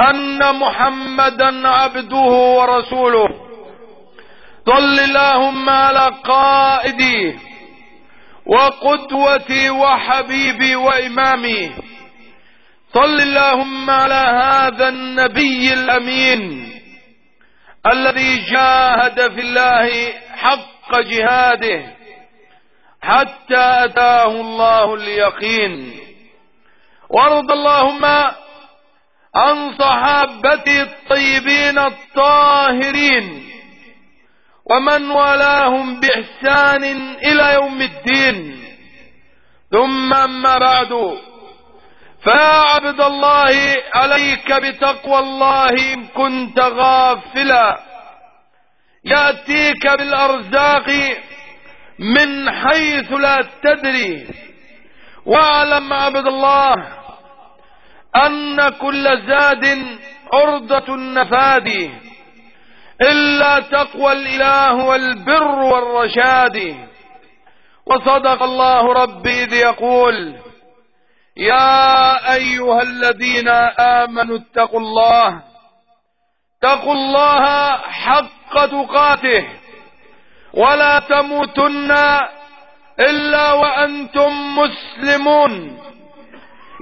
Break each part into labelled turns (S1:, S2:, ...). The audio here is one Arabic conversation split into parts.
S1: أن محمدا عبده ورسوله. صل اللهم على قائدي وقدوتي وحبيبي وإمامي. صل اللهم على هذا النبي الأمين الذي جاهد في الله حق جهاده حتى أتاه الله اليقين. وارض اللهم عن صحابته الطيبين الطاهرين ومن والاهم بإحسان إلى يوم الدين. ثم أما بعد فيا عبد الله عليك بتقوى الله إن كنت غافلا. يأتيك بالأرزاق من حيث لا تدري. واعلم عبد الله أن كل زاد عرضة النفاد إلا تقوى الإله والبر والرشاد. وصدق الله ربي إذ يقول يا أيها الذين آمنوا اتقوا الله اتقوا الله حق تقاته ولا تموتن إلا وأنتم مسلمون.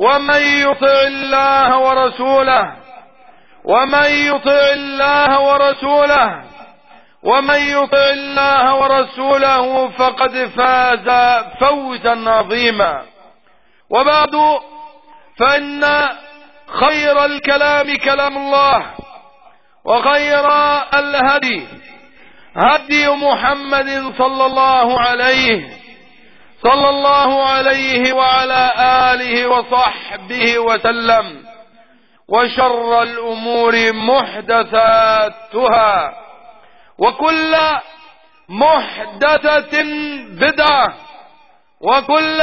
S1: ومن يطع الله ورسوله ومن يطع الله ورسوله ومن يطع الله ورسوله فقد فاز فوزا عظيما. وبعد فإن خير الكلام كلام الله وخير الهدي هدي محمد صلى الله عليه صلى الله عليه وعلى آله وصحبه وسلم وشر الأمور محدثاتها وكل محدثة بدعة وكل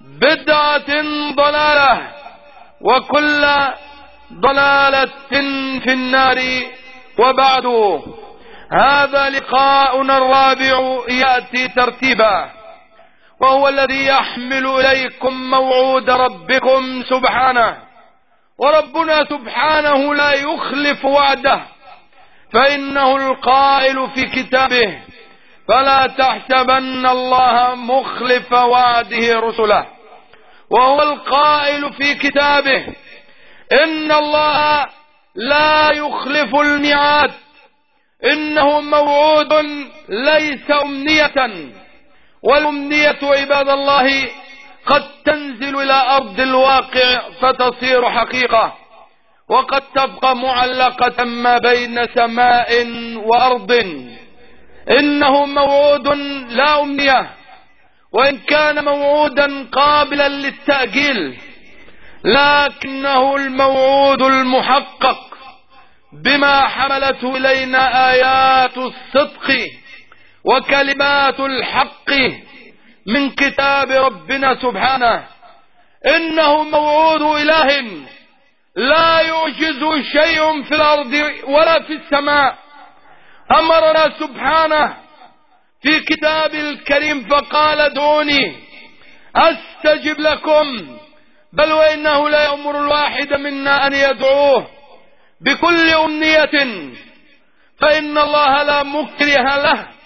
S1: بدعة ضلالة وكل ضلالة في النار. وبعد هذا لقاؤنا الرابع يأتي ترتيبا. وهو الذي يحمل إليكم موعود ربكم سبحانه. وربنا سبحانه لا يخلف وعده. فإنه القائل في كتابه فلا تحسبن الله مخلف وعده رسله. وهو القائل في كتابه إن الله لا يخلف الميعاد. إنه موعود ليس أمنية. والأمنية عباد الله قد تنزل إلى أرض الواقع فتصير حقيقة وقد تبقى معلقة ما بين سماء وأرض. إنه موعود لا أمنية وإن كان موعودا قابلا للتأجيل لكنه الموعود المحقق بما حملته إلينا آيات الصدق. وكلمات الحق من كتاب ربنا سبحانه. إنه موعود إله لا يعجز شيء في الأرض ولا في السماء. أمرنا سبحانه في كتاب الكريم فقال ادعوني أستجب لكم بل وإنه لا يأمر الواحد منا أن يدعوه بكل أمنية فإن الله لا مكره له.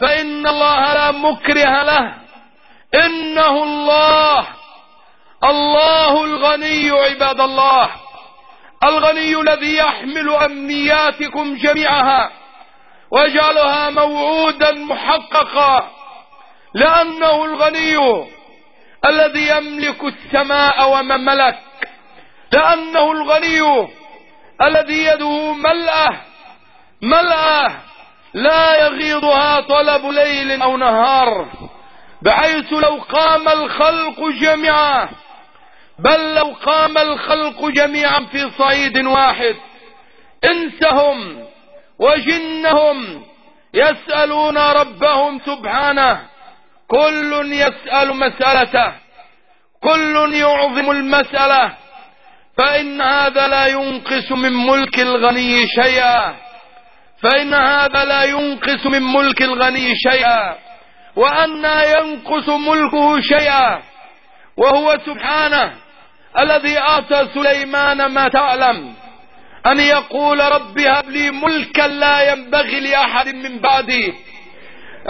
S1: فإن الله لا مكره له. إنه الله. الله الغني عباد الله. الغني الذي يحمل أمنياتكم جميعها ويجعلها موعودا محققا. لأنه الغني الذي يملك السماء وما ملك لأنه الغني الذي يده ملأه. ملأه. لا يغيضها طلب ليل أو نهار بحيث لو قام الخلق جميعا بل لو قام الخلق جميعا في صعيد واحد إنسهم وجنهم يسألون ربهم سبحانه كل يسأل مسألته كل يعظم المسألة فإن هذا لا ينقص من ملك الغني شيئا. فإن هذا لا ينقص من ملك الغني شيئا وأن ينقص ملكه شيئا وهو سبحانه الذي أعطى سليمان ما تعلم أن يقول رب هب لي ملكا لا ينبغي لأحد من بعدي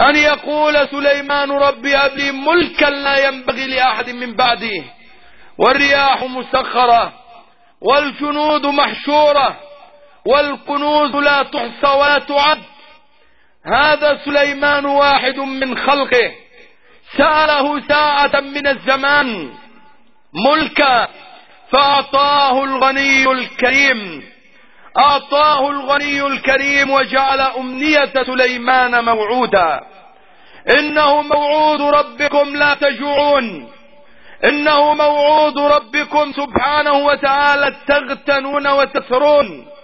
S1: أن يقول سليمان رب هب لي ملكا لا ينبغي لأحد من بعدي والرياح مسخرة والجنود محشورة والكنوز لا تحصى ولا تعد. هذا سليمان واحد من خلقه. سأله ساعة من الزمان ملكا فأعطاه الغني الكريم. أعطاه الغني الكريم وجعل أمنية سليمان موعودا. إنه موعود ربكم لا تجوعون. إنه موعود ربكم سبحانه وتعالى تغتنون وتسرون.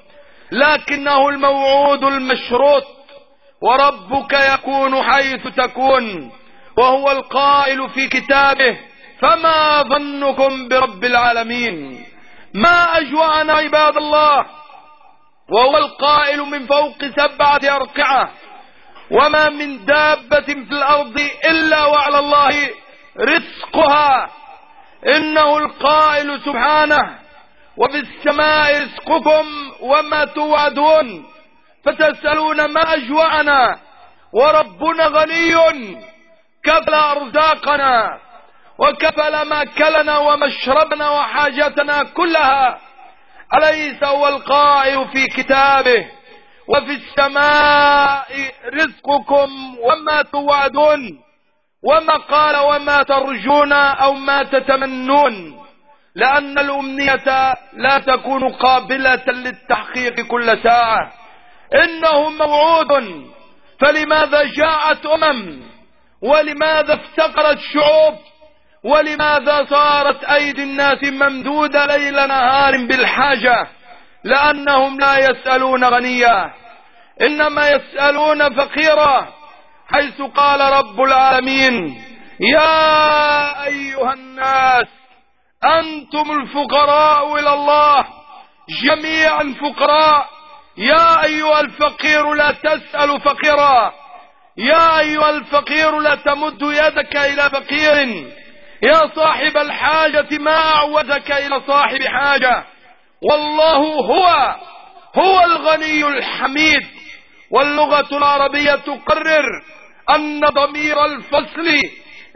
S1: لكنه الموعود المشروط وربك يكون حيث تكون وهو القائل في كتابه فما ظنكم برب العالمين؟ ما أجوعنا عباد الله؟ وهو القائل من فوق سبعة أرقعة وما من دابة في الأرض إلا وعلى الله رزقها إنه القائل سبحانه وفي السماء رزقكم وما توعدون فتسألون ما أجوعنا وربنا غني كفل أرزاقنا وكفل ماكلنا ومشربنا وحاجتنا كلها أليس هو القائل في كتابه وفي السماء رزقكم وما توعدون وما قال وما ترجون أو ما تتمنون لأن الأمنية لا تكون قابلة للتحقيق كل ساعة. إنه موعود. فلماذا جاءت أمم؟ ولماذا افتقرت شعوب؟ ولماذا صارت أيدي الناس ممدودة ليل نهار بالحاجة؟ لأنهم لا يسألون غنيا إنما يسألون فقيرا. حيث قال رب العالمين يا أيها الناس أنتم الفقراء إلى الله جميعا فقراء. يا أيها الفقير لا تسأل فقيرا. يا أيها الفقير لا تمد يدك إلى فقير. يا صاحب الحاجة ما أعوذك إلى صاحب حاجة. والله هو هو الغني الحميد. واللغة العربية تقرر أن ضمير الفصل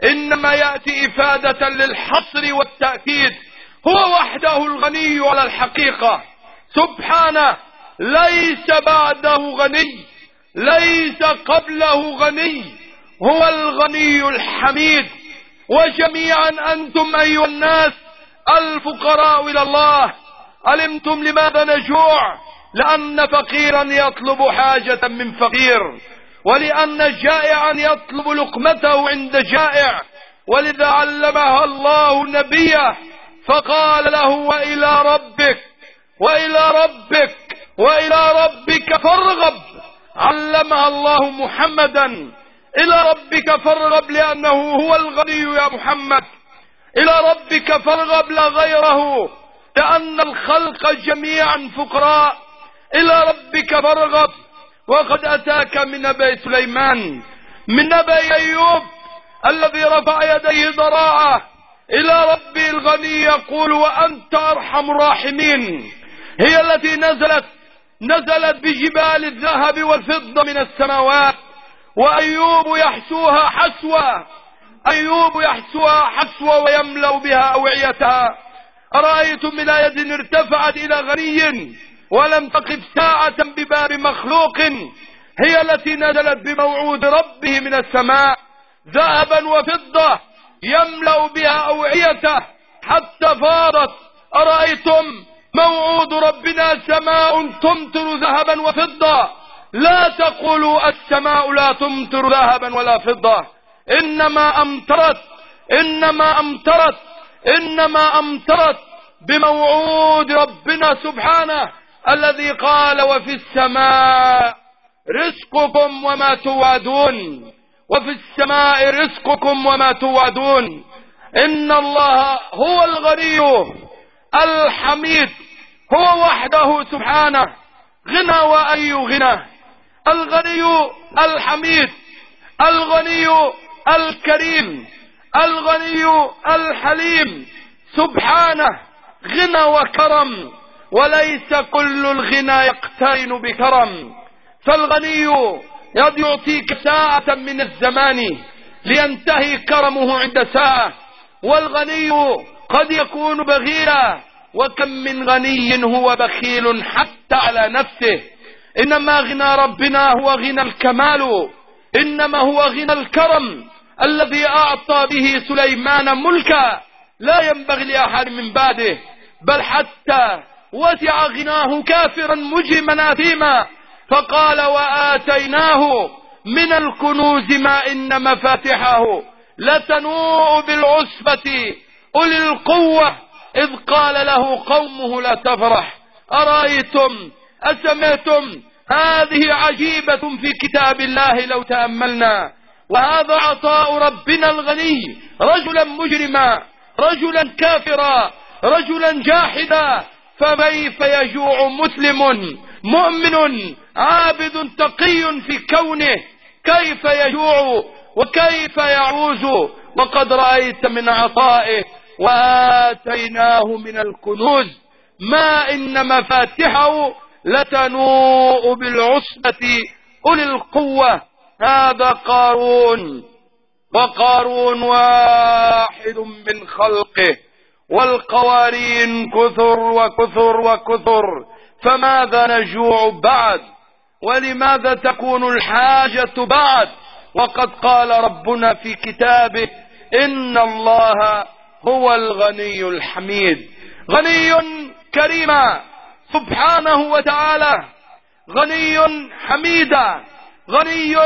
S1: إنما يأتي إفادة للحصر والتأكيد. هو وحده الغني على الحقيقة. سبحانه ليس بعده غني. ليس قبله غني. هو الغني الحميد. وجميعا أنتم أيها الناس الفقراء إلى الله. علمتم لماذا نجوع؟ لأن فقيرا يطلب حاجة من فقير. ولأن جائعا يطلب لقمته عند جائع ولذا علمها الله نبيه فقال له وإلى ربك وإلى ربك وإلى ربك فارغب علمها الله محمدا إلى ربك فارغب لأنه هو الغني يا محمد. إلى ربك فارغب لا غيره لأن الخلق جميعا فقراء. إلى ربك فارغب وقد أتاك من نبي سليمان من نبي أيوب الذي رفع يديه ضراعة إلى ربي الغني يقول وأنت أرحم الراحمين. هي التي نزلت نزلت بجبال الذهب والفضة من السماوات وأيوب يحسوها حسوة أيوب يحسوها حسوة ويملأ بها أوعيتها. أرأيتم من آية ارتفعت إلى غني؟ ولم تقف ساعة بباب مخلوق هي التي نزلت بموعود ربه من السماء ذهبا وفضة يملأ بها أوعيته حتى فاضت أرأيتم؟ موعود ربنا سماء تمطر ذهبا وفضة. لا تقولوا السماء لا تمطر ذهبا ولا فضة. إنما أمطرت. إنما أمطرت. إنما أمطرت بموعود ربنا سبحانه. الذي قال وفي السماء رزقكم وما توعدون. وفي السماء رزقكم وما توعدون. إن الله هو الغني الحميد. هو وحده سبحانه. غنى وأي غنى الغني الحميد. الغني الكريم. الغني الحليم. سبحانه. غنى وكرم. وليس كل الغنى يقترن بكرم. فالغني قد يعطيك ساعة من الزمان لينتهي كرمه عند ساعة. والغني قد يكون بغيرا. وكم من غني هو بخيل حتى على نفسه. إنما غنى ربنا هو غنى الكمال. إنما هو غنى الكرم الذي أعطى به سليمان ملكا. لا ينبغي لأحد من بعده. بل حتى وسع غناه كافرا مجرما آثيما فقال وآتيناه من الكنوز ما إن مفاتحه. لتنوء بالعصبة. أولي القوة. إذ قال له قومه لا تفرح. أرأيتم؟ أسمعتم؟ هذه عجيبة في كتاب الله لو تأملنا. وهذا عطاء ربنا الغني. رجلا مجرما. رجلا كافرا. رجلا جاحدا. فكيف يجوع مسلم مؤمن عابد تقي في كونه؟ كيف يجوع وكيف يعوز؟ وقد رأيت من عطائه وآتيناه من الكنوز ما إن مفاتحه لتنوء بالعصبة. أولي القوة هذا قارون وقارون واحد من خلقه. والقوارين كثر وكثر وكثر فماذا نجوع بعد؟ ولماذا تكون الحاجة بعد؟ وقد قال ربنا في كتابه إن الله هو الغني الحميد. غني كريما سبحانه وتعالى. غني حميدا. غني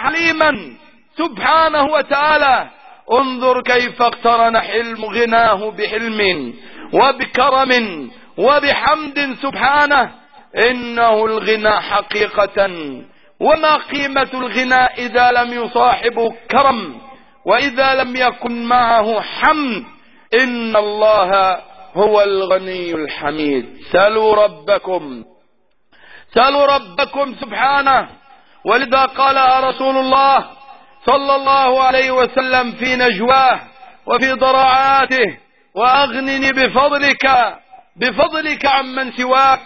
S1: حليما سبحانه وتعالى. انظر كيف اقترن حلم غناه بحلم وبكرم وبحمد سبحانه. إنه الغنى حقيقة. وما قيمة الغنى إذا لم يصاحبه كرم. وإذا لم يكن معه حمد إن الله هو الغني الحميد. سلوا ربكم. سلوا ربكم سبحانه. ولذا قال رسول الله صلى الله عليه وسلم في نجواه وفي ضراعاته وأغنني بفضلك بفضلك عمن سواك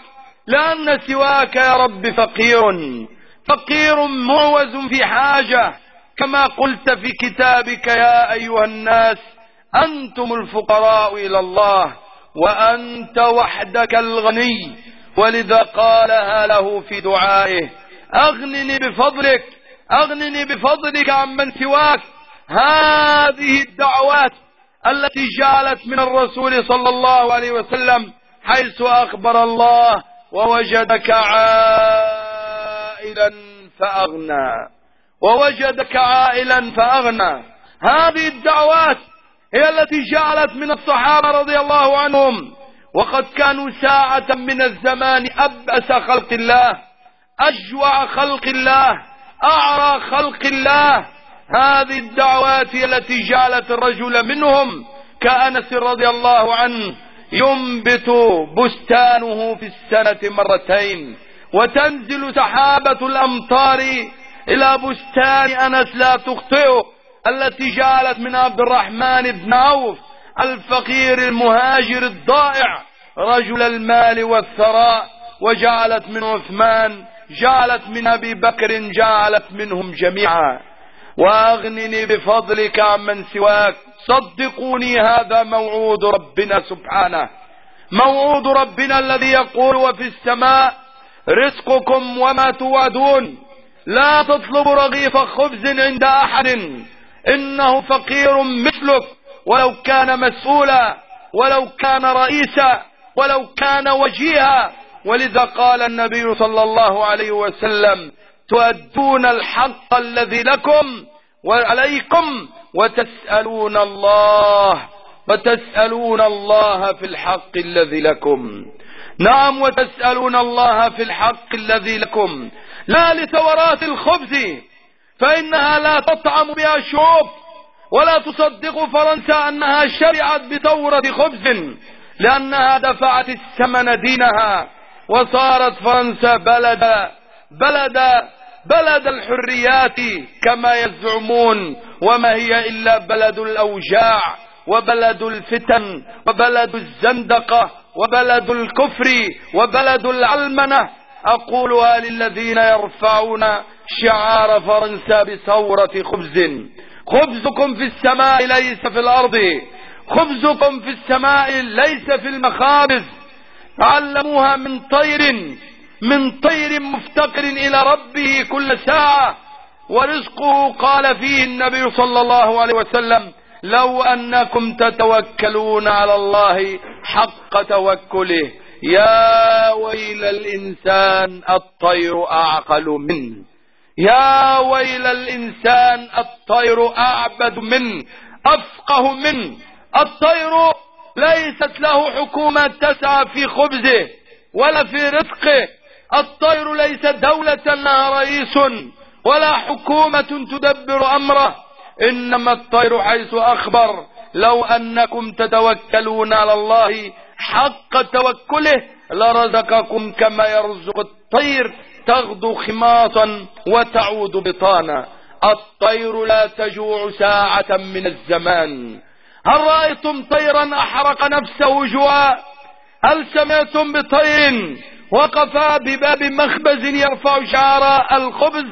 S1: لأن سواك يا رب فقير فقير معوز في حاجة كما قلت في كتابك يا أيها الناس أنتم الفقراء إلى الله وأنت وحدك الغني ولذا قالها له في دعائه أغنني بفضلك أغنني بفضلك عمن سواك. هذه الدعوات التي جعلت من الرسول صلى الله عليه وسلم حيث أخبر الله ووجدك عائلا فأغنى. ووجدك عائلا فأغنى. هذه الدعوات هي التي جعلت من الصحابة رضي الله عنهم. وقد كانوا ساعة من الزمان أبأس خلق الله أجوع خلق الله. أعرى خلق الله هذه الدعوات التي جعلت الرجل منهم كأنس رضي الله عنه ينبت بستانه في السنة مرتين وتنزل سحابة الأمطار إلى بستان أنس لا تخطئه التي جعلت من عبد الرحمن بن عوف الفقير المهاجر الضائع رجل المال والثراء وجعلت من عثمان جعلت من أبي بكر جعلت منهم جميعا. وأغنني بفضلك عمن سواك. صدقوني هذا موعود ربنا سبحانه. موعود ربنا الذي يقول وفي السماء رزقكم وما توعدون. لا تطلب رغيف خبز عند أحد. إنه فقير مثلك. ولو كان مسؤولا ولو كان رئيسا ولو كان وجيها ولذا قال النبي صلى الله عليه وسلم تؤدون الحق الذي لكم وعليكم وتسألون الله وتسألون الله في الحق الذي لكم. نعم وتسألون الله في الحق الذي لكم. لا لثورات الخبز فإنها لا تطعم بها الشعوب ولا تصدق فرنسا أنها شرعت بثورة خبز لأنها دفعت الثمن دينها. وصارت فرنسا بلد بلد بلد الحريات كما يزعمون وما هي إلا بلد الأوجاع وبلد الفتن وبلد الزندقة وبلد الكفر وبلد العلمنة. أقولها للذين يرفعون شعار فرنسا بثورة خبز. خبزكم في السماء ليس في الأرض. خبزكم في السماء ليس في المخابز. علموها من طير من طير مفتقر إلى ربه كل ساعة. ورزقه قال فيه النبي صلى الله عليه وسلم لو أنكم تتوكلون على الله حق توكله يا ويل الإنسان الطير أعقل منه. يا ويل الإنسان الطير أعبد منه أفقه منه. الطير ليست له حكومة تسعى في خبزه ولا في رزقه. الطير ليس دولة لها رئيس ولا حكومة تدبر أمره. إنما الطير حيث أخبر. لو أنكم تتوكلون على الله حق توكله لرزقكم كما يرزق الطير. تغدو خماصا وتعود بطانا. الطير لا تجوع ساعة من الزمان. هل رأيتم طيرا أحرق نفسه جوع هل سمعتم بطير وقف بباب مخبز يرفع شعار الخبز.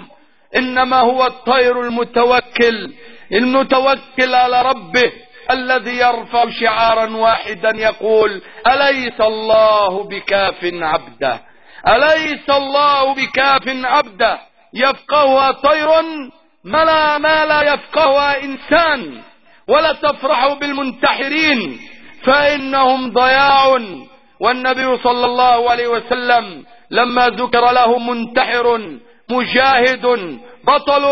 S1: إنما هو الطير المتوكل المتوكل على ربه الذي يرفع شعارا واحدا يقول أليس الله بكاف عبده؟ أليس الله بكاف عبده؟ يفقهها طير؟ ملا ما لا يفقهها إنسان. ولا تفرحوا بالمنتحرين فإنهم ضياع. والنبي صلى الله عليه وسلم لما ذكر له منتحر مجاهد بطل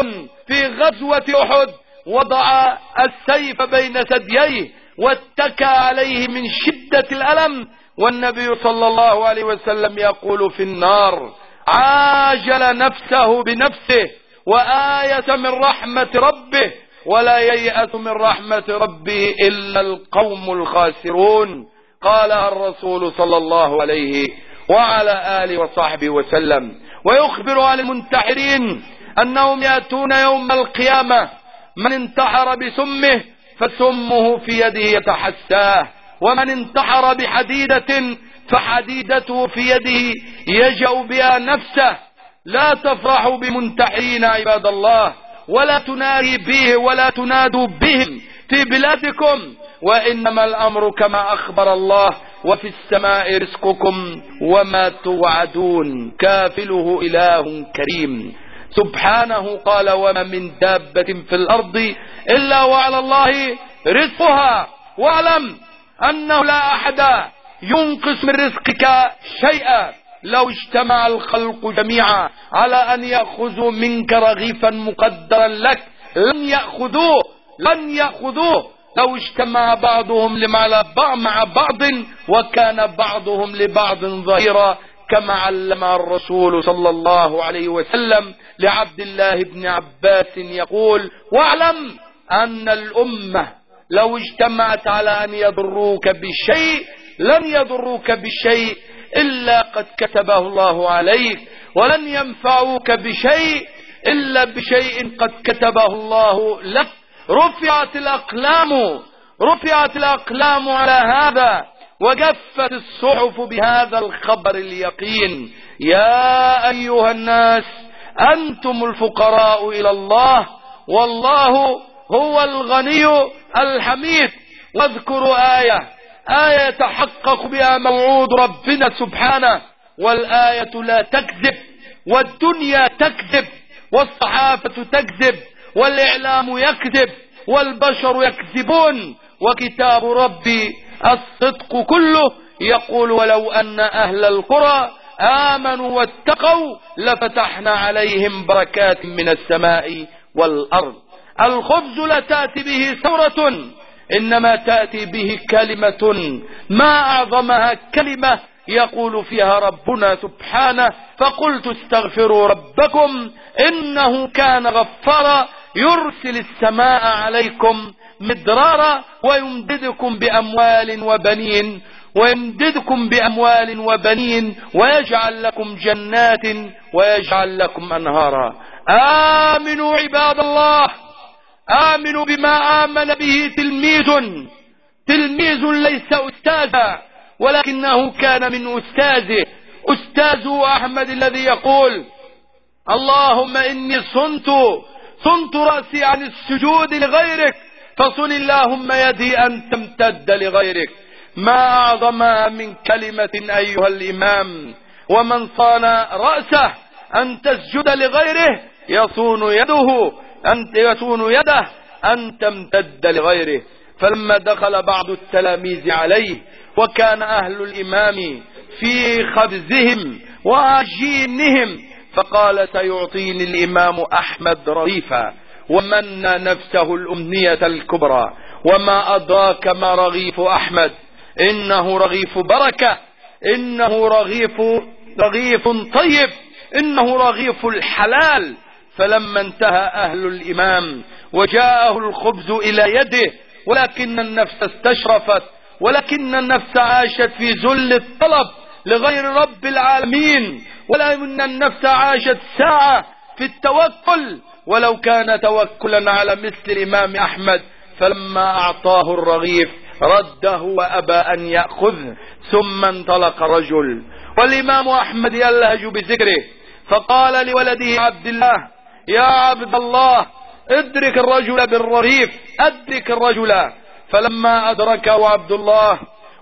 S1: في غزوة أحد وضع السيف بين ثدييه واتكى عليه من شدة الألم. والنبي صلى الله عليه وسلم يقول في النار عاجل نفسه بنفسه وآية من رحمة ربه. ولا ييأس من رحمة ربه إلا القوم الخاسرون. قالها الرسول صلى الله عليه وعلى آله وصحبه وسلم. ويخبر عن المنتحرين أنهم يأتون يوم القيامة. من انتحر بسمه فسمه في يده يتحساه ومن انتحر بحديدة فحديدته في يده يجأ بها نفسه. لا تفرحوا بمنتحرين عباد الله. ولا تنادي به ولا تنادوا بهم في بلادكم وإنما الأمر كما أخبر الله وفي السماء رزقكم وما توعدون. كافله إله كريم. سبحانه قال وما من دابة في الأرض إلا وعلى الله رزقها واعلم أنه لا أحد ينقص من رزقك شيئا. لو اجتمع الخلق جميعا على أن يأخذوا منك رغيفا مقدرا لك لن يأخذوه لن يأخذوه. لو اجتمع بعضهم مع بعض وكان بعضهم لبعض ظهيرا كما علم الرسول صلى الله عليه وسلم لعبد الله بن عباس يقول واعلم أن الأمة لو اجتمعت على أن يضروك بشيء لن يضروك بشيء إلا قد كتبه الله عليك ولن ينفعوك بشيء إلا بشيء قد كتبه الله لك. رفعت الأقلام رفعت الأقلام على هذا وجفت الصحف بهذا الخبر اليقين. يا أيها الناس أنتم الفقراء إلى الله والله هو الغني الحميد. واذكروا آية آية يتحقق بها موعود ربنا سبحانه والآية لا تكذب والدنيا تكذب والصحافة تكذب والإعلام يكذب والبشر يكذبون وكتاب ربي الصدق كله يقول ولو أن أهل القرى آمنوا واتقوا لفتحنا عليهم بركات من السماء والأرض. الخبز لا تأتي به ثورة إنما تأتي به كلمة ما أعظمها كلمة يقول فيها ربنا سبحانه فقلت استغفروا ربكم إنه كان غفارا يرسل السماء عليكم مدرارا ويمددكم بأموال وبنين ويمددكم بأموال وبنين ويجعل لكم جنات ويجعل لكم أنهارا آمنوا عباد الله آمنوا بما آمن به تلميذ. تلميذ ليس أستاذا ولكنه كان من أستاذه. أستاذ أحمد الذي يقول اللهم إني صنت صنت رأسي عن السجود لغيرك فصل اللهم يدي أن تمتد لغيرك. ما أعظمها من كلمة أيها الإمام ومن صان رأسه أن تسجد لغيره يصون يده أن يصون يده أن تمتد لغيره. فلما دخل بعض التلاميذ عليه وكان أهل الإمام في خبزهم وعجينهم فقال سيعطيني الإمام أحمد رغيفا ومنى نفسه الأمنية الكبرى وما أدراك ما رغيف أحمد. إنه رغيف بركة إنه رغيف رغيف طيب إنه رغيف الحلال. فلما انتهى أهل الإمام وجاءه الخبز إلى يده ولكن النفس استشرفت ولكن النفس عاشت في ذل الطلب لغير رب العالمين ولكن النفس عاشت ساعة في التوكل ولو كان توكلا على مثل الإمام أحمد فلما أعطاه الرغيف رده وأبى أن يأخذه ثم انطلق رجل والإمام أحمد يلهج بذكره فقال لولده عبد الله يا عبد الله ادرك الرجل بالرغيف ادرك الرجل. فلما أدركه عبد الله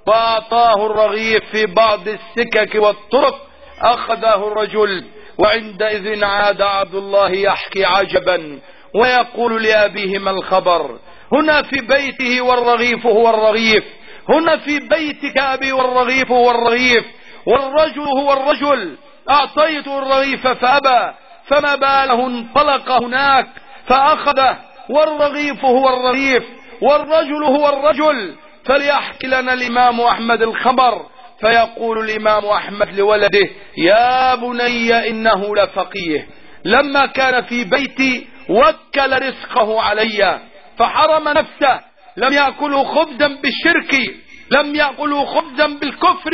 S1: وأعطاه الرغيف في بعض السكك والطرق أخذه الرجل. وعندئذ عاد عبد الله يحكي عجبا ويقول لأبيه ما الخبر. هنا في بيته والرغيف هو الرغيف. هنا في بيتك أبي والرغيف هو الرغيف. والرجل هو الرجل. أعطيته الرغيف فأبى. فما باله انطلق هناك فأخذه والرغيف هو الرغيف والرجل هو الرجل. فليحكي لنا الإمام أحمد الخبر فيقول الإمام أحمد لولده يا بني إنه لفقيه. لما كان في بيتي وكل رزقه علي فحرم نفسه. لم يأكله خبزا بالشرك لم يأكله خبزا بالكفر.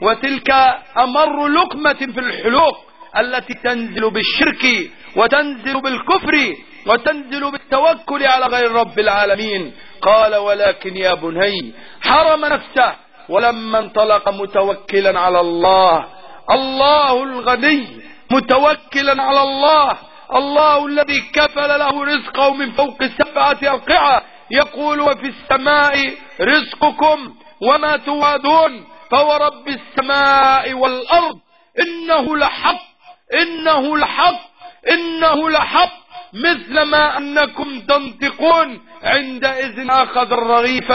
S1: وتلك أمر لقمة في الحلوق. التي تنزل بالشرك وتنزل بالكفر وتنزل بالتوكل على غير رب العالمين. قال ولكن يا بني حرم نفسه ولما انطلق متوكلا على الله. الله الغني متوكلا على الله. الله الذي كفل له رزقه من فوق سبعة أرقعة. يقول وفي السماء رزقكم وما توعدون. فورب السماء والأرض. إنه لحق إنه لحق إنه لحق مثل ما أنكم تنطقون عندئذ أخذ الرغيف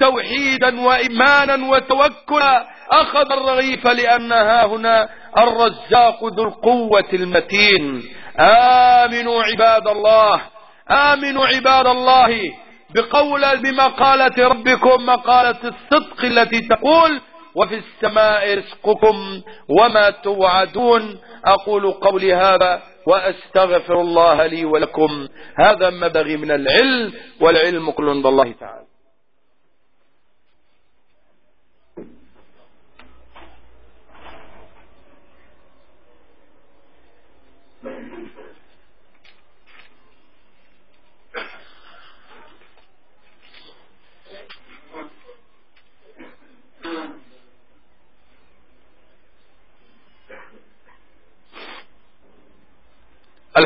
S1: توحيدا وإيمانا وتوكلا. أخذ الرغيف لأنها هنا الرزاق ذو القوة المتين. آمنوا عباد الله آمنوا عباد الله بقول بمقالة ربكم مقالة الصدق التي تقول وفي السماء رزقكم وما توعدون. أقول قولي هذا وأستغفر الله لي ولكم. هذا مبغي من العلم والعلم كل عند الله تعالى.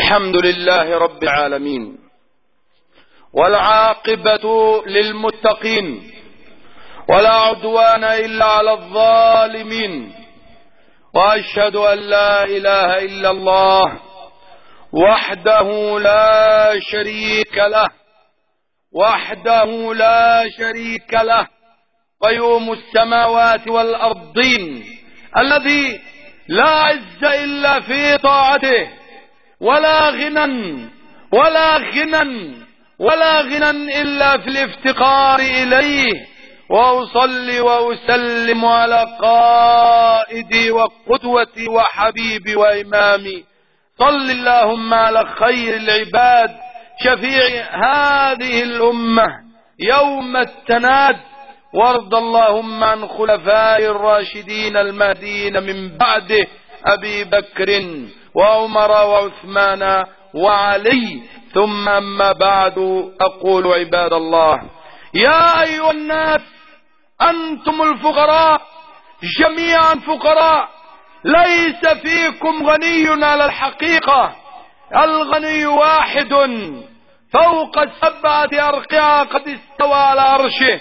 S1: الحمد لله رب العالمين. والعاقبة للمتقين. ولا عدوان إلا على الظالمين. وأشهد أن لا إله إلا الله وحده لا شريك له. وحده لا شريك له. قيوم السماوات والأرضين. الذي لا عز إلا في طاعته. ولا غنى ولا غنى ولا غنى إلا في الافتقار إليه. وأصلي وأسلم على قائدي وقدوتي وحبيبي وإمامي. صل اللهم على خير العباد شفيع هذه الأمة. يوم التناد وارض اللهم عن خلفاء الراشدين المهديين من بعده أبي بكر وعمر وعثمان وعلي ثم أما بعد أقول عباد الله يا أيها الناس أنتم الفقراء جميعا فقراء ليس فيكم غني على الحقيقة. الغني واحد فوق السبعة أرقعة قد استوى على عرشه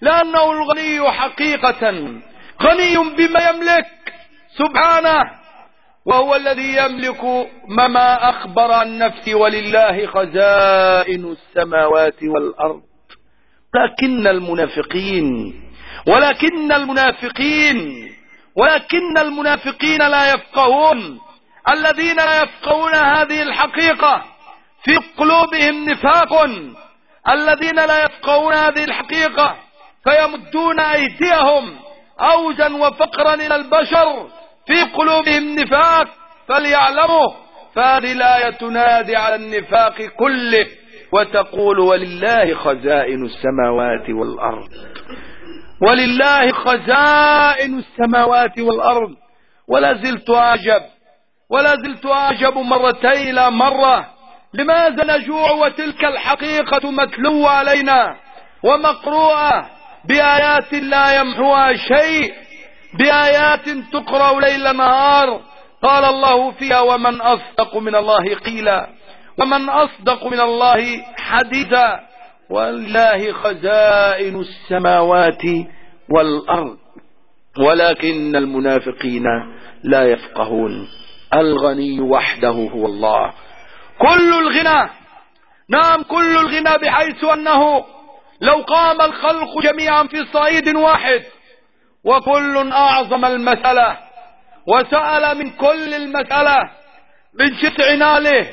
S1: لأنه الغني حقيقة. غني بما يملك سبحانه. وهو الذي يملك مما أخبر عن نفسه ولله خزائن السماوات والأرض. لكن المنافقين ولكن المنافقين ولكن المنافقين لا يفقهون. الذين لا يفقهون هذه الحقيقة في قلوبهم نفاق. الذين لا يفقهون هذه الحقيقة فيمدون أيديهم أوجا وفقرا إلى البشر. في قلوبهم نفاق فليعلموا فهذه الآية تنادي على النفاق كله وتقول ولله خزائن السماوات والأرض. ولله خزائن السماوات والأرض. ولا زلت أعجب. ولا زلت أعجب مرتين إلى مرة. لماذا نجوع وتلك الحقيقة متلوة علينا ومقروءة بآيات لا يمحوها شيء؟ بآيات تقرأ ليل نهار. قال الله فيها ومن أصدق من الله قيلا ومن أصدق من الله حديثا. ولله خزائن السماوات والأرض ولكن المنافقين لا يفقهون. الغني وحده هو الله. كل الغنى نعم كل الغنى بحيث أنه لو قام الخلق جميعا في صعيد واحد وكل أعظم المسألة. وسأل من كل المسألة من شسع ناله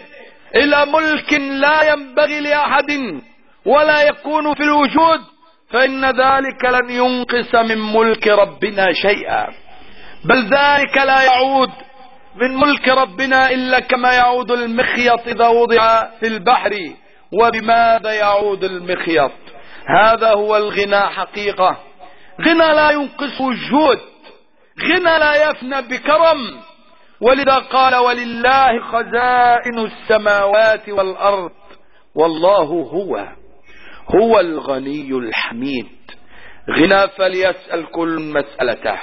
S1: إلى ملك لا ينبغي لأحد ولا يكون في الوجود فإن ذلك لن ينقص من ملك ربنا شيئا. بل ذلك لا يعود من ملك ربنا إلا كما يعود المخيط إذا وضع في البحر. وبماذا يعود المخيط؟ هذا هو الغنى حقيقة. غنى لا ينقص الجود غنى لا يفنى بكرم. ولذا قال ولله خزائن السماوات والأرض والله هو هو الغني الحميد. غنى فليسأل كل مسألته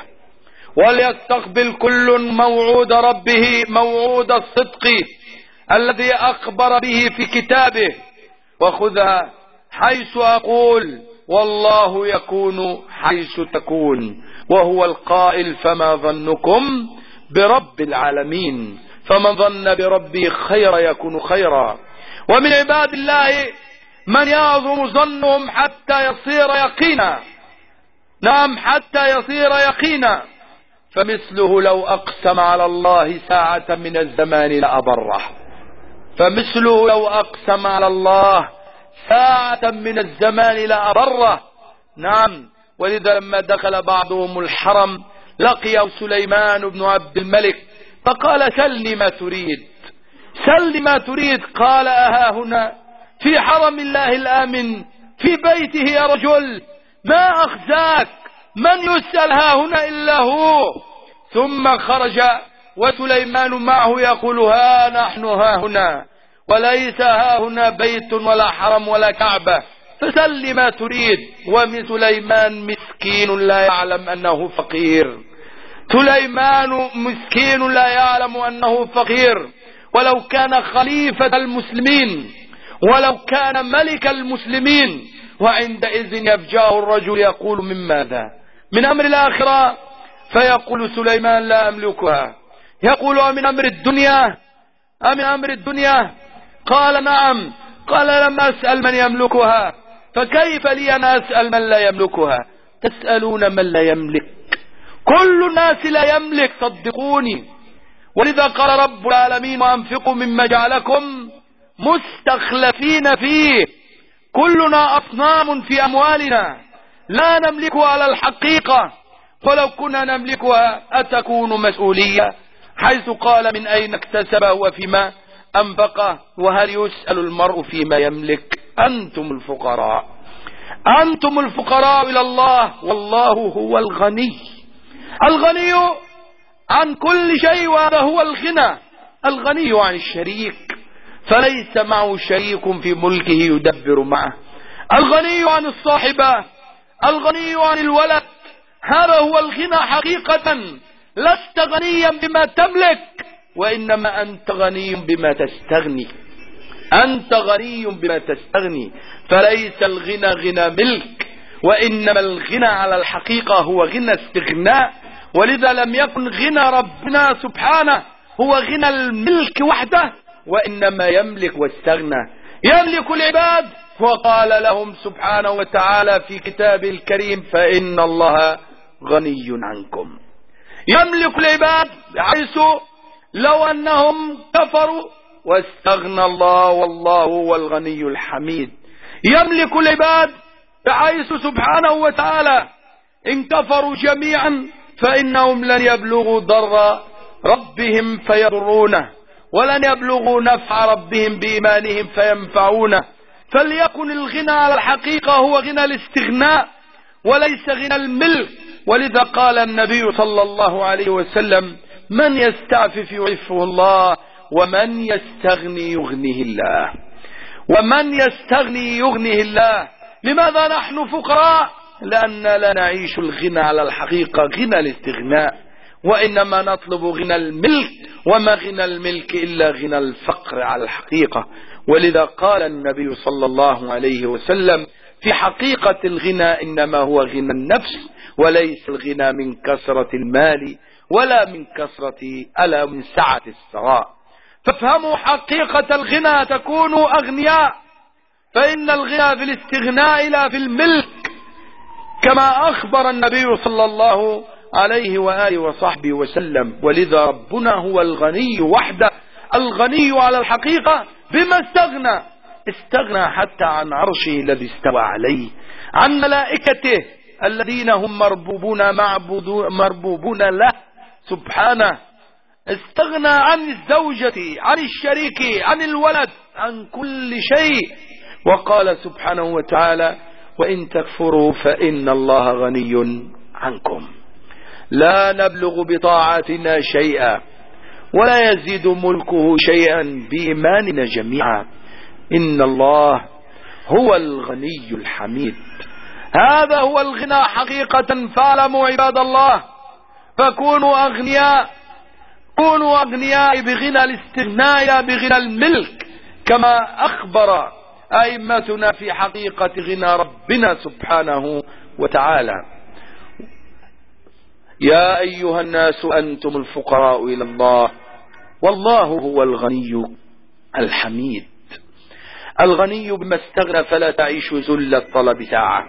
S1: وليستقبل كل موعود ربه موعود الصدق الذي أخبر به في كتابه. وخذها حيث أقول والله يكون حيث تكون وهو القائل فما ظنكم برب العالمين فمن ظن بربه خير يكون خيرا. ومن عباد الله من يعظم ظنهم حتى يصير يقينا. نعم حتى يصير يقينا. فمثله لو أقسم على الله ساعة من الزمان لأبره. فمثله لو أقسم على الله ساعة من الزمان لأبره نعم ولذا لما دخل بعضهم الحرم لقيه سليمان بن عبد الملك فقال سلني ما تريد. سل ما تريد قال أها هنا في حرم الله الآمن في بيته يا رجل ما أخزاك من يسأل ها هنا إلا هو. ثم خرج وسليمان معه يقول ها نحن ها هنا. وليس ها هنا بيت ولا حرم ولا كعبة. فسل ما تريد. ومن سليمان مسكين لا يعلم أنه فقير. سليمان مسكين لا يعلم أنه فقير. ولو كان خليفة المسلمين ولو كان ملك المسلمين وعندئذ يفجأه الرجل يقول من ماذا؟ من أمر الآخرة؟ فيقول سليمان لا أملكها. يقول ومن أمر الدنيا؟ أمن أمر الدنيا؟ قال نعم. قال لم أسأل من يملكها. فكيف لي أنا أسأل من لا يملكها؟ تسألون من لا يملك. كل الناس لا يملك صدقوني. ولذا قال رب العالمين وأنفقوا مما جعلكم مستخلفين فيه. كلنا أصنام في أموالنا. لا نملكها على الحقيقة. ولو كنا نملكها أتكون مسؤولية. حيث قال من أين اكتسب وفيما أنفقه وهل يسأل المرء فيما يملك؟ أنتم الفقراء. أنتم الفقراء إلى الله والله هو الغني. الغني عن كل شيء وهذا هو الغنى. الغني عن الشريك. فليس معه شريك في ملكه يدبر معه. الغني عن الصاحبة الغني عن الولد. هذا هو الغنى حقيقة. لست غنيا بما تملك. وإنما أنت غني بما تستغني. أنت غني بما تستغني. فليس الغنى غنى ملك وإنما الغنى على الحقيقة هو غنى استغناء. ولذا لم يكن غنى ربنا سبحانه هو غنى الملك وحده. وإنما يملك واستغنى. يملك العباد. وقال لهم سبحانه وتعالى في كتابه الكريم فإن الله غني عنكم. يملك العباد حيث لو أنهم كفروا واستغنى الله والله هو الغني الحميد. يملك العباد بحيث سبحانه وتعالى. إن كفروا جميعا فإنهم لن يبلغوا ضر ربهم فيضرونه ولن يبلغوا نفع ربهم بإيمانهم فينفعونه. فليكن الغنى على الحقيقة هو غنى الاستغناء وليس غنى الملك. ولذا قال النبي صلى الله عليه وسلم من يستعفف يعفه الله ومن يستغني يغنيه الله. ومن يستغني يغنيه الله لماذا نحن فقراء؟ لأن لا نعيش الغنى على الحقيقة غنى الاستغناء. وإنما نطلب غنى الملك وما غنى الملك إلا غنى الفقر على الحقيقة. ولذا قال النبي صلى الله عليه وسلم في حقيقة الغنى إنما هو غنى النفس وليس الغنى من كثرة المال ولا من كثرة ألا من سعة الثراء فافهموا حقيقة الغنى تكونوا أغنياء. فإن الغنى في الاستغناء لا في الملك كما أخبر النبي صلى الله عليه وآله وصحبه وسلم. ولذا ربنا هو الغني وحده. الغني على الحقيقة بما استغنى. استغنى حتى عن عرشه الذي استوى عليه. عن ملائكته الذين هم مربوبون مربوبون له. سبحانه استغنى عن الزوجة عن الشريك عن الولد عن كل شيء. وقال سبحانه وتعالى وإن تكفروا فإن الله غني عنكم. لا نبلغ بطاعتنا شيئا ولا يزيد ملكه شيئا بإيماننا جميعا. إن الله هو الغني الحميد. هذا هو الغنى حقيقة فاعلموا عباد الله. فكونوا أغنياء كونوا أغنياء بغنى الاستغناء بغنى الملك كما أخبر أئمتنا في حقيقة غنى ربنا سبحانه وتعالى. يا أيها الناس أنتم الفقراء إلى الله والله هو الغني الحميد. الغني بما استغنى فلا تعيش ذل الطلب ساعة.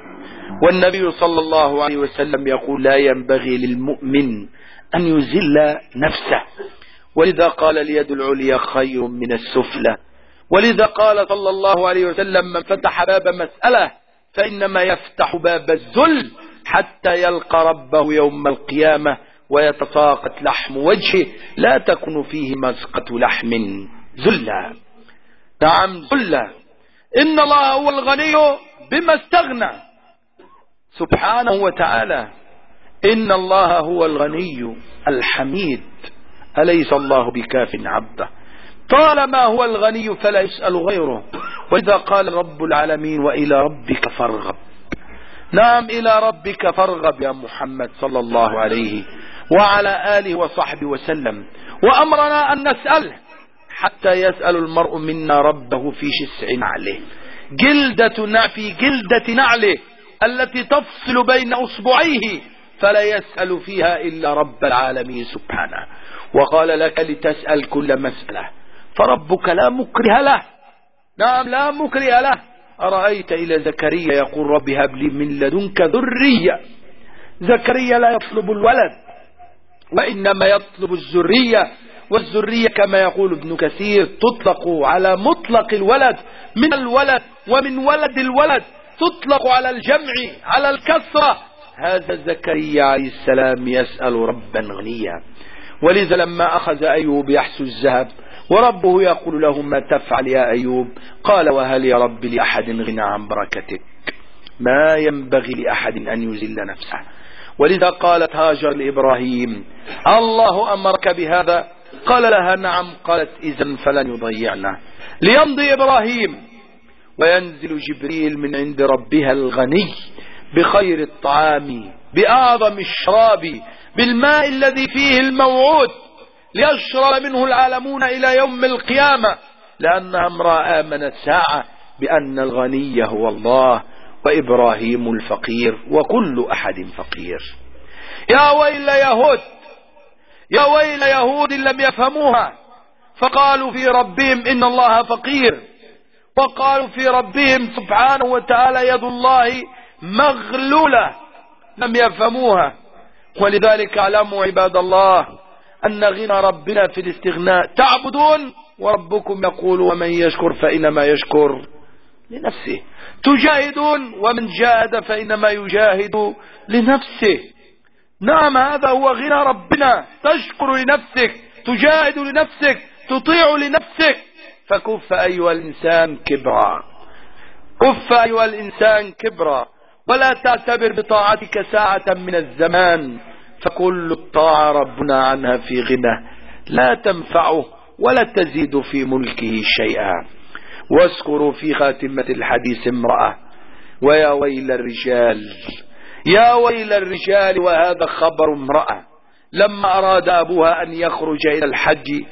S1: والنبي صلى الله عليه وسلم يقول لا ينبغي للمؤمن أن يزل نفسه. ولذا قال اليد العليا خير من السفلى. ولذا قال صلى الله عليه وسلم من فتح باب مسألة فإنما يفتح باب الذل حتى يلقى ربه يوم القيامة ويتساقط لحم وجهه. لا تكن فيه مسقة لحم. ذلا. نعم ذلا. إن الله هو الغني بما استغنى. سبحانه وتعالى. إن الله هو الغني الحميد. أليس الله بكاف عبده؟ طالما هو الغني فلا يسأل غيره. وإذا قال رب العالمين وإلى ربك فارغب. نعم إلى ربك فارغب يا محمد صلى الله عليه وعلى آله وصحبه وسلم. وأمرنا أن نسأله حتى يسأل المرء منا ربه في شسع نعله. جلدة في جلدة نعله. التي تفصل بين أصبعيه فلا يسأل فيها إلا رب العالمين سبحانه. وقال لك لتسأل كل مسألة فربك لا مكره له. نعم لا مكره له. أرأيت إلى زكريا يقول رب هب لي من لدنك ذرية. زكريا لا يطلب الولد وإنما يطلب الذرية. والذرية كما يقول ابن كثير تطلق على مطلق الولد من الولد ومن ولد الولد. تطلق على الجمع على الكثرة هذا زكريا عليه السلام يسأل ربا غنيا. ولذا لما أخذ أيوب يحسو الذهب وربه يقول له ما تفعل يا أيوب؟ قال وهل يا رب لأحد غنى عن بركتك؟ ما ينبغي لأحد أن يزل نفسه. ولذا قالت هاجر لإبراهيم الله أمرك بهذا؟ قال لها نعم. قالت إذا فلن يضيعنا. ليمضي إبراهيم. وينزل جبريل من عند ربها الغني بخير الطعام بأعظم الشراب بالماء الذي فيه الموعود ليشرب منه العالمون إلى يوم القيامة. لأنها امرأة آمنت ساعة بأن الغني هو الله وإبراهيم الفقير وكل أحد فقير. يا ويل يهود يا ويل يهود لم يفهموها فقالوا في ربهم إن الله فقير. وقالوا في ربهم سبحانه وتعالى يد الله مغلولة لم يفهموها. ولذلك اعلموا عباد الله أن غنى ربنا في الاستغناء. تعبدون؟ وربكم يقول ومن يشكر فإنما يشكر لنفسه. تجاهدون؟ ومن جاهد فإنما يجاهد لنفسه. نعم هذا هو غنى ربنا. تشكر لنفسك تجاهد لنفسك تطيع لنفسك. فكف أيها الإنسان كبرا. كف أيها الإنسان كبرا. ولا تعتبر بطاعتك ساعة من الزمان. فكل الطاعة ربنا عنها في غنى. لا تنفعه ولا تزيد في ملكه شيئا. واذكروا في خاتمة الحديث امرأة. ويا ويل الرجال. يا ويل الرجال وهذا خبر امرأة. لما أراد أبوها أن يخرج إلى الحج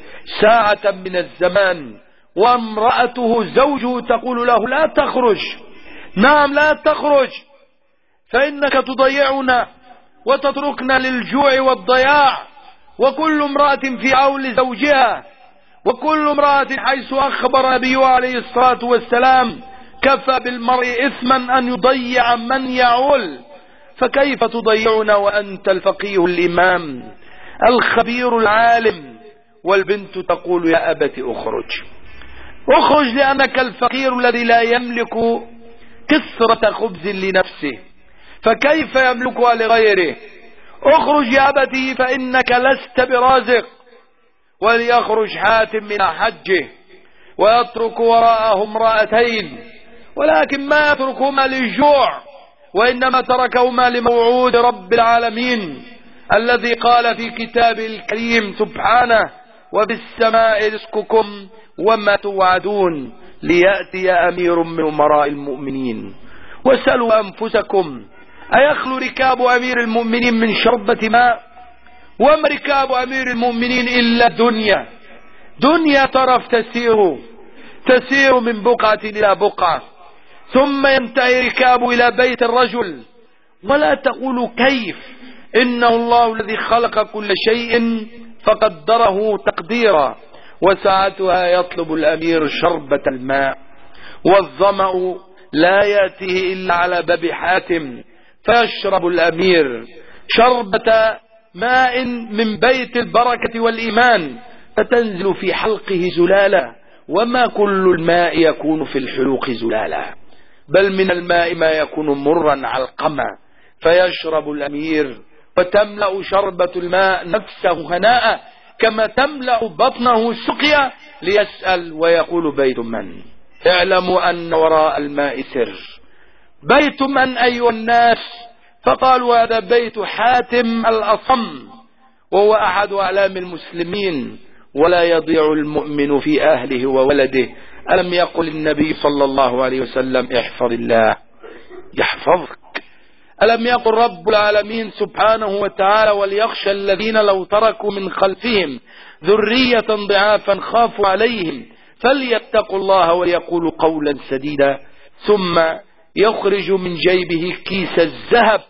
S1: ساعة من الزمان وامرأته زوجه تقول له لا تخرج. نعم لا تخرج. فإنك تضيعنا وتتركنا للجوع والضياع. وكل امرأة في عول زوجها. وكل امرأة حيث أخبر نبيه عليه الصلاة والسلام كفى بالمرء إثما أن يضيع من يعول. فكيف تضيعنا وأنت الفقيه الإمام؟ الخبير العالم. والبنت تقول يا أبت أخرج. اخرج لأنك الفقير الذي لا يملك كسرة خبز لنفسه. فكيف يملكها لغيره؟ اخرج يا أبتي فإنك لست برازق. وليخرج حاتم من حجه ويترك وراءه امرأتين. ولكن ما يتركهما للجوع وإنما تركهما لموعود رب العالمين. الذي قال في كتابه الكريم سبحانه وبالسماء رزقكم وما توعدون ليأتي أمير من أمراء المؤمنين. وسلوا أنفسكم أيخلو ركاب أمير المؤمنين من شربة ماء؟ وما ركاب أمير المؤمنين إلا دنيا؟ دنيا طرف تسير تسير من بقعة إلى بقعة. ثم ينتهي ركاب إلى بيت الرجل. ولا تقول كيف؟ إنه الله الذي خلق كل شيء فقدره تقديرا. وساعتها يطلب الأمير شربة الماء والظمأ لا يأتيه إلا على باب حاتم فيشرب الأمير شربة ماء من بيت البركة والإيمان فتنزل في حلقه زلالا وما كل الماء يكون في الحلوق زلالا بل من الماء ما يكون مرا علقما فيشرب الأمير وتملأ شربة الماء نفسه هناء كما تملأ بطنه سقيا ليسأل ويقول بيت من؟ اعلموا أن وراء الماء سر. بيت من أيها الناس؟ فقالوا هذا بيت حاتم الأصم وهو أحد أعلام المسلمين ولا يضيع المؤمن في أهله وولده. ألم يقل النبي صلى الله عليه وسلم احفظ الله؟ يحفظك. ألم يقل رب العالمين سبحانه وتعالى وليخشى الذين لو تركوا من خلفهم ذرية ضعافا خافوا عليهم فليتقوا الله وليقولوا قولا سديدا ثم يخرج من جيبه كيس الذهب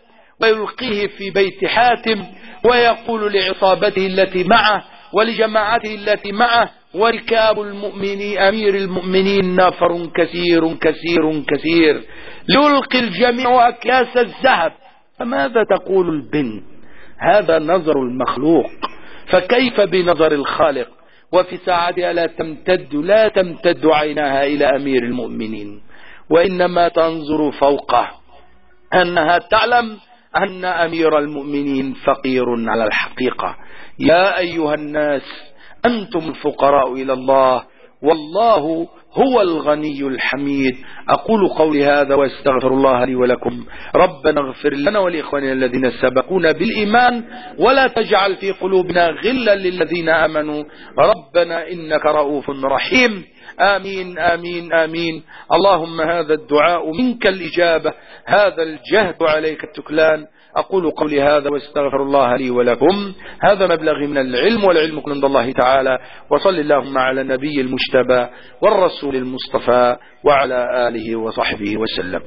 S1: ويلقيه في بيت حاتم ويقول لعصابته التي معه ولجماعته التي معه وركاب المؤمنين أمير المؤمنين نفر كثير كثير كثير. يلقي الجميع أكياس الذهب. فماذا تقول البنت هذا نظر المخلوق. فكيف بنظر الخالق؟ وفي ساعتها لا تمتد لا تمتد عيناها إلى أمير المؤمنين. وإنما تنظر فوقه. أنها تعلم أن أمير المؤمنين فقير على الحقيقة. يا أيها الناس أنتم الفقراء إلى الله والله هو الغني الحميد. أقول قولي هذا وأستغفر الله لي ولكم. ربنا اغفر لنا ولإخواننا الذين سبقونا بالإيمان ولا تجعل في قلوبنا غلا للذين آمنوا. ربنا إنك رؤوف رحيم. آمين آمين آمين. اللهم هذا الدعاء منك الإجابة هذا الجهد عليك التكلان. أقول قولي هذا واستغفر الله لي ولكم. هذا مبلغ من العلم والعلم عند الله تعالى. وصل اللهم على النبي المجتبى والرسول المصطفى وعلى آله وصحبه وسلم.